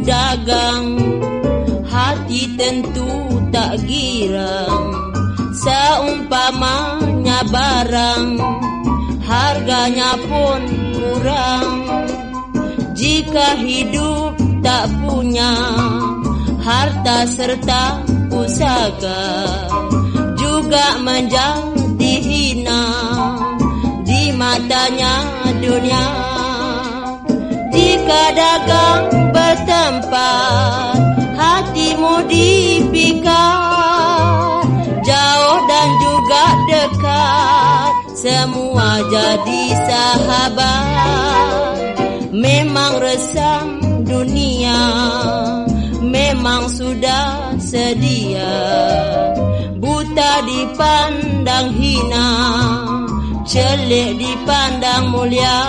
dagang Hati tentu tak girang. Seumpamanya barang Harganya pun kurang. Jika hidup tak punya Harta serta pusaka Juga menjadi hina Di matanya dunia. Jika dagang dekat Semua jadi sahabat. Memang resam dunia Memang sudah sedia. Buta dipandang hina Celik dipandang mulia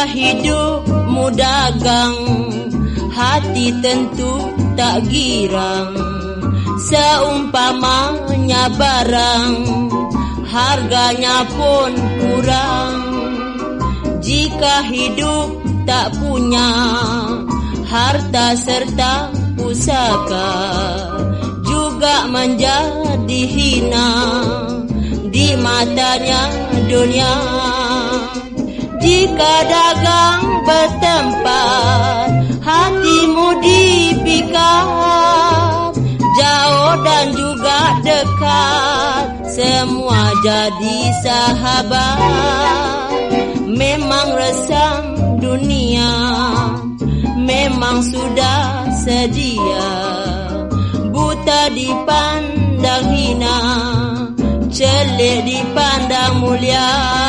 Jika hidupmu dagang Hati tentu tak girang. Seumpamanya barang Harganya pun kurang. Jika hidup tak punya Harta serta pusaka Juga menjadi hina Di matanya dunia jika dagang bertempat Hatimu dipikat Jauh dan juga dekat Semua jadi sahabat. Memang resam dunia Memang sudah sedia. Buta dipandang hina Celik dipandang mulia